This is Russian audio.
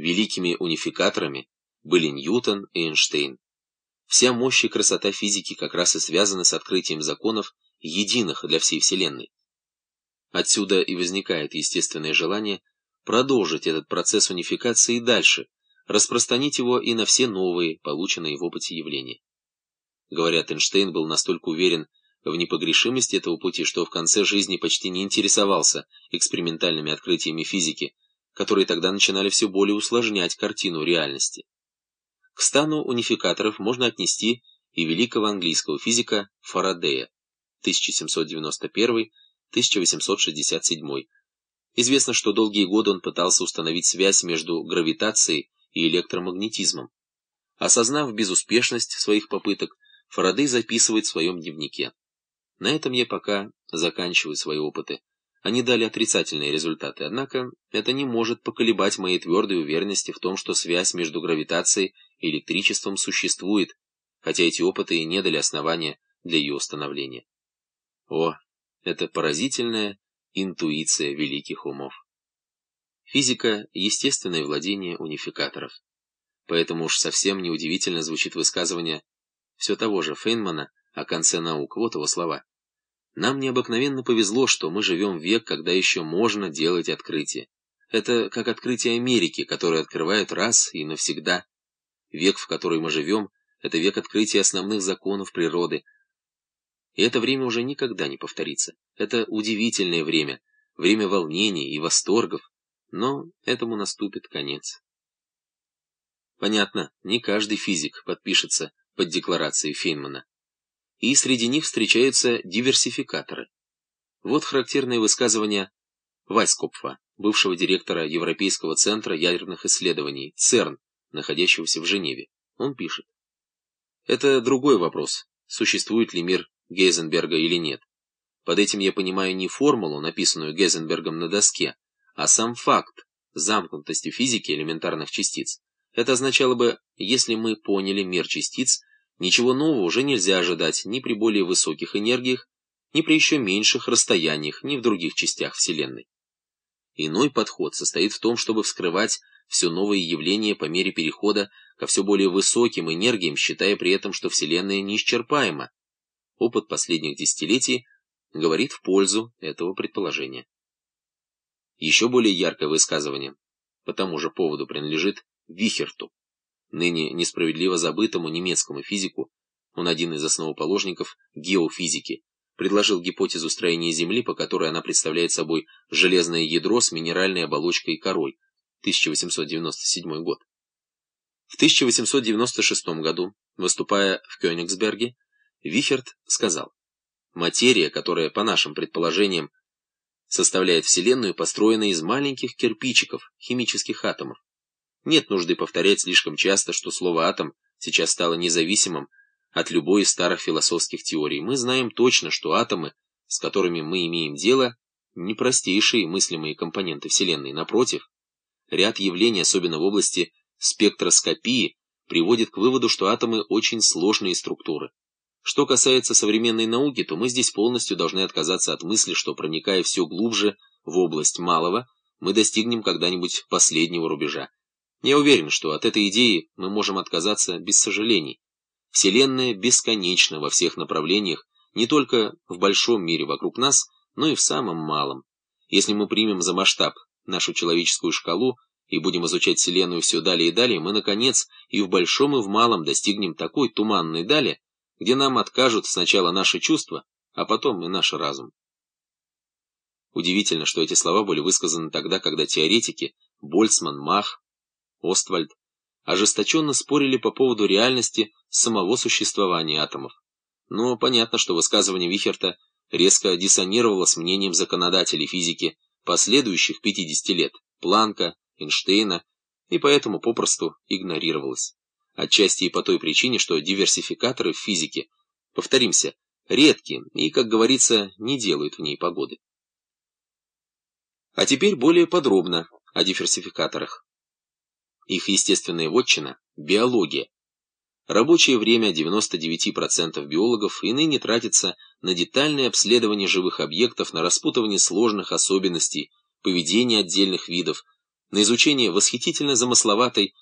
Великими унификаторами были Ньютон и Эйнштейн. Вся мощь и красота физики как раз и связаны с открытием законов, единых для всей Вселенной. Отсюда и возникает естественное желание продолжить этот процесс унификации и дальше, распространить его и на все новые, полученные в опыте явления. Говорят, Эйнштейн был настолько уверен в непогрешимости этого пути, что в конце жизни почти не интересовался экспериментальными открытиями физики, которые тогда начинали все более усложнять картину реальности. К стану унификаторов можно отнести и великого английского физика Фарадея 1791-1867. Известно, что долгие годы он пытался установить связь между гравитацией и электромагнетизмом. Осознав безуспешность своих попыток, Фарадей записывает в своем дневнике. На этом я пока заканчиваю свои опыты. Они дали отрицательные результаты, однако это не может поколебать моей твердой уверенности в том, что связь между гравитацией и электричеством существует, хотя эти опыты и не дали основания для ее установления. О, это поразительная интуиция великих умов. Физика – естественное владение унификаторов. Поэтому уж совсем неудивительно звучит высказывание все того же Фейнмана о конце наук, вот его слова. Нам необыкновенно повезло, что мы живем в век, когда еще можно делать открытия. Это как открытие Америки, которое открывают раз и навсегда. Век, в который мы живем, это век открытия основных законов природы. И это время уже никогда не повторится. Это удивительное время, время волнений и восторгов, но этому наступит конец. Понятно, не каждый физик подпишется под декларацией Фейнмана и среди них встречаются диверсификаторы. Вот характерное высказывание Вайскопфа, бывшего директора Европейского центра ядерных исследований, ЦЕРН, находящегося в Женеве. Он пишет. Это другой вопрос, существует ли мир Гейзенберга или нет. Под этим я понимаю не формулу, написанную Гейзенбергом на доске, а сам факт замкнутости физики элементарных частиц. Это означало бы, если мы поняли мир частиц, Ничего нового уже нельзя ожидать ни при более высоких энергиях, ни при еще меньших расстояниях, ни в других частях Вселенной. Иной подход состоит в том, чтобы вскрывать все новые явления по мере перехода ко все более высоким энергиям, считая при этом, что Вселенная неисчерпаема. Опыт последних десятилетий говорит в пользу этого предположения. Еще более яркое высказывание по тому же поводу принадлежит Вихерту ныне несправедливо забытому немецкому физику, он один из основоположников геофизики, предложил гипотезу строения Земли, по которой она представляет собой железное ядро с минеральной оболочкой и корой, 1897 год. В 1896 году, выступая в Кёнигсберге, Вихерт сказал, «Материя, которая, по нашим предположениям, составляет Вселенную, построена из маленьких кирпичиков, химических атомов. Нет нужды повторять слишком часто, что слово «атом» сейчас стало независимым от любой из старых философских теорий. Мы знаем точно, что атомы, с которыми мы имеем дело, не простейшие мыслимые компоненты Вселенной. Напротив, ряд явлений, особенно в области спектроскопии, приводит к выводу, что атомы очень сложные структуры. Что касается современной науки, то мы здесь полностью должны отказаться от мысли, что проникая все глубже в область малого, мы достигнем когда-нибудь последнего рубежа. Я уверен, что от этой идеи мы можем отказаться без сожалений. Вселенная бесконечна во всех направлениях, не только в большом мире вокруг нас, но и в самом малом. Если мы примем за масштаб нашу человеческую шкалу и будем изучать Вселенную все далее и далее, мы, наконец, и в большом, и в малом достигнем такой туманной дали, где нам откажут сначала наши чувства, а потом и наш разум. Удивительно, что эти слова были высказаны тогда, когда теоретики Больцман, Мах, Оствальд ожесточенно спорили по поводу реальности самого существования атомов. Но понятно, что высказывание Вихерта резко диссонировало с мнением законодателей физики последующих 50 лет, Планка, Эйнштейна, и поэтому попросту игнорировалось. Отчасти и по той причине, что диверсификаторы в физике, повторимся, редкие и, как говорится, не делают в ней погоды. А теперь более подробно о диверсификаторах. Их естественная вотчина – биология. Рабочее время 99% биологов и ныне тратится на детальное обследование живых объектов, на распутывание сложных особенностей, поведения отдельных видов, на изучение восхитительно замысловатой